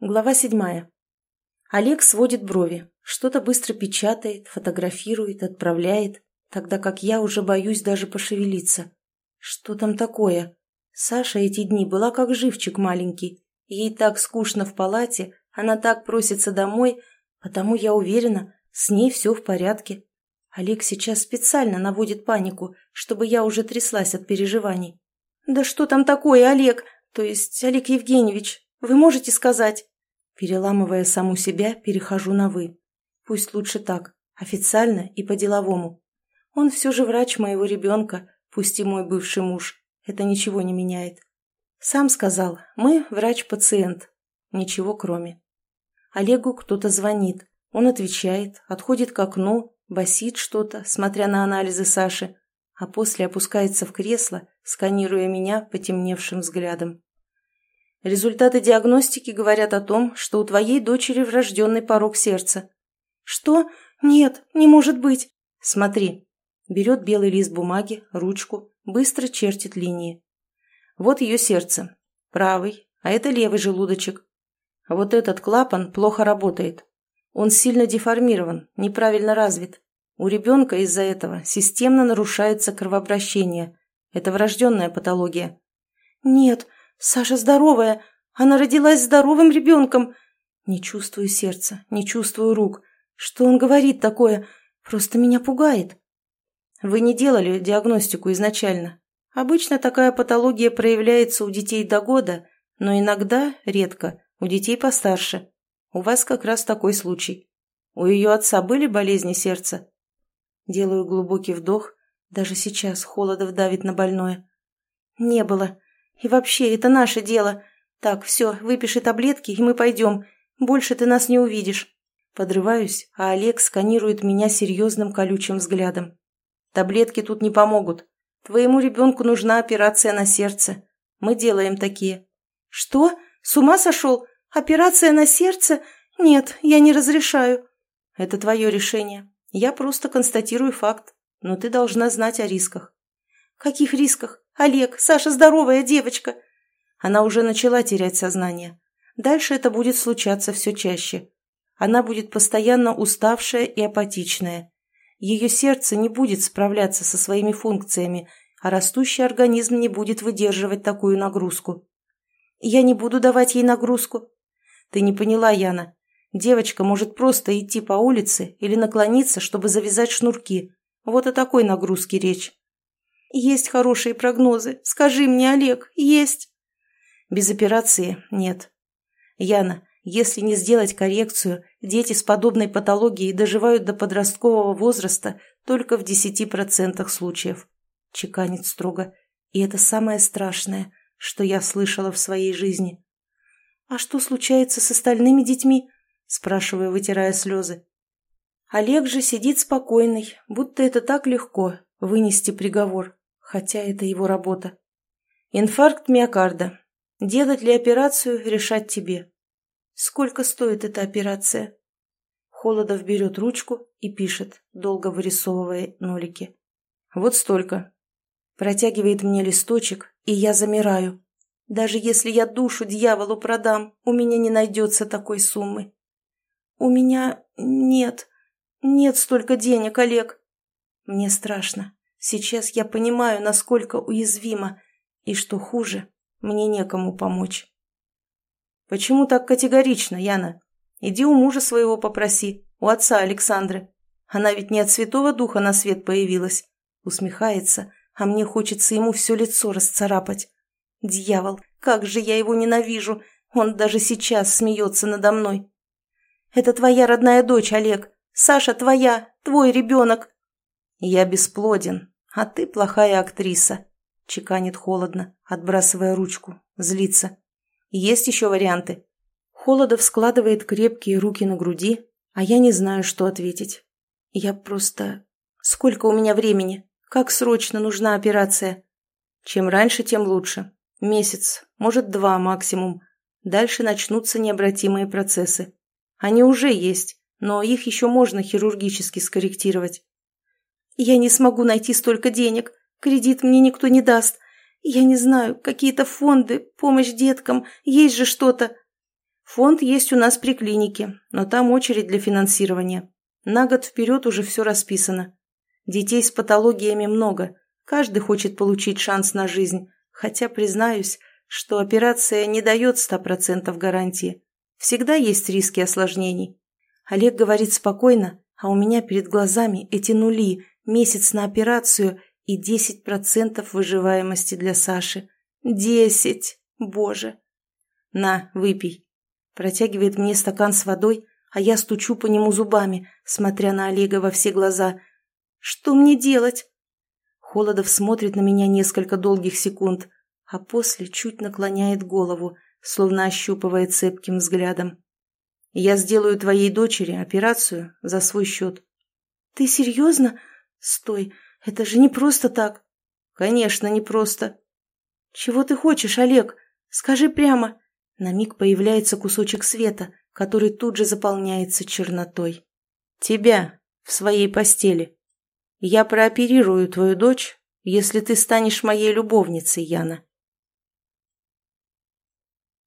Глава седьмая. Олег сводит брови, что-то быстро печатает, фотографирует, отправляет, тогда как я уже боюсь даже пошевелиться. Что там такое? Саша эти дни была как живчик маленький. Ей так скучно в палате, она так просится домой, потому я уверена, с ней все в порядке. Олег сейчас специально наводит панику, чтобы я уже тряслась от переживаний. «Да что там такое, Олег? То есть, Олег Евгеньевич, вы можете сказать?» Переламывая саму себя, перехожу на «вы». Пусть лучше так, официально и по-деловому. Он все же врач моего ребенка, пусть и мой бывший муж. Это ничего не меняет. Сам сказал, мы врач-пациент. Ничего кроме. Олегу кто-то звонит. Он отвечает, отходит к окну, басит что-то, смотря на анализы Саши, а после опускается в кресло, сканируя меня потемневшим взглядом. Результаты диагностики говорят о том, что у твоей дочери врожденный порог сердца. Что? Нет, не может быть. Смотри. Берет белый лист бумаги, ручку, быстро чертит линии. Вот ее сердце. Правый, а это левый желудочек. Вот этот клапан плохо работает. Он сильно деформирован, неправильно развит. У ребенка из-за этого системно нарушается кровообращение. Это врожденная патология. Нет, Саша здоровая, она родилась здоровым ребенком. Не чувствую сердца, не чувствую рук. Что он говорит такое? Просто меня пугает. Вы не делали диагностику изначально. Обычно такая патология проявляется у детей до года, но иногда, редко, у детей постарше. У вас как раз такой случай. У ее отца были болезни сердца? Делаю глубокий вдох. Даже сейчас холодов давит на больное. Не было. И вообще, это наше дело. Так, все, выпиши таблетки, и мы пойдем. Больше ты нас не увидишь. Подрываюсь, а Олег сканирует меня серьезным колючим взглядом. Таблетки тут не помогут. Твоему ребенку нужна операция на сердце. Мы делаем такие. Что? С ума сошел? Операция на сердце? Нет, я не разрешаю. Это твое решение. Я просто констатирую факт. Но ты должна знать о рисках. Каких рисках? Олег, Саша здоровая девочка. Она уже начала терять сознание. Дальше это будет случаться все чаще. Она будет постоянно уставшая и апатичная. Ее сердце не будет справляться со своими функциями, а растущий организм не будет выдерживать такую нагрузку. Я не буду давать ей нагрузку. Ты не поняла, Яна. Девочка может просто идти по улице или наклониться, чтобы завязать шнурки. Вот о такой нагрузке речь. Есть хорошие прогнозы. Скажи мне, Олег, есть. Без операции нет. Яна, если не сделать коррекцию, дети с подобной патологией доживают до подросткового возраста только в 10% случаев. Чеканит строго. И это самое страшное, что я слышала в своей жизни. «А что случается с остальными детьми?» спрашиваю, вытирая слезы. Олег же сидит спокойный, будто это так легко вынести приговор, хотя это его работа. Инфаркт миокарда, Делать ли операцию, решать тебе. Сколько стоит эта операция? Холодов берет ручку и пишет, долго вырисовывая нолики. Вот столько. Протягивает мне листочек, и я замираю. Даже если я душу дьяволу продам, у меня не найдется такой суммы. У меня нет, нет столько денег, Олег. Мне страшно. Сейчас я понимаю, насколько уязвима, и что хуже, мне некому помочь. Почему так категорично, Яна? Иди у мужа своего попроси, у отца Александры. Она ведь не от Святого Духа на свет появилась. Усмехается, а мне хочется ему все лицо расцарапать. Дьявол, как же я его ненавижу! Он даже сейчас смеется надо мной. Это твоя родная дочь, Олег. Саша твоя, твой ребенок. Я бесплоден, а ты плохая актриса. Чеканит холодно, отбрасывая ручку. Злится. Есть еще варианты? Холодов складывает крепкие руки на груди, а я не знаю, что ответить. Я просто... Сколько у меня времени? Как срочно нужна операция? Чем раньше, тем лучше. Месяц, может, два максимум. Дальше начнутся необратимые процессы. Они уже есть, но их еще можно хирургически скорректировать. Я не смогу найти столько денег. Кредит мне никто не даст. Я не знаю, какие-то фонды, помощь деткам, есть же что-то. Фонд есть у нас при клинике, но там очередь для финансирования. На год вперед уже все расписано. Детей с патологиями много, каждый хочет получить шанс на жизнь, хотя, признаюсь, что операция не дает 100% гарантии. Всегда есть риски осложнений. Олег говорит спокойно, а у меня перед глазами эти нули, месяц на операцию и 10% выживаемости для Саши. Десять! Боже! На, выпей. Протягивает мне стакан с водой, а я стучу по нему зубами, смотря на Олега во все глаза. Что мне делать? Холодов смотрит на меня несколько долгих секунд, а после чуть наклоняет голову, словно ощупывая цепким взглядом. «Я сделаю твоей дочери операцию за свой счет». «Ты серьезно? Стой, это же не просто так». «Конечно, не просто». «Чего ты хочешь, Олег? Скажи прямо». На миг появляется кусочек света, который тут же заполняется чернотой. «Тебя в своей постели. Я прооперирую твою дочь, если ты станешь моей любовницей, Яна».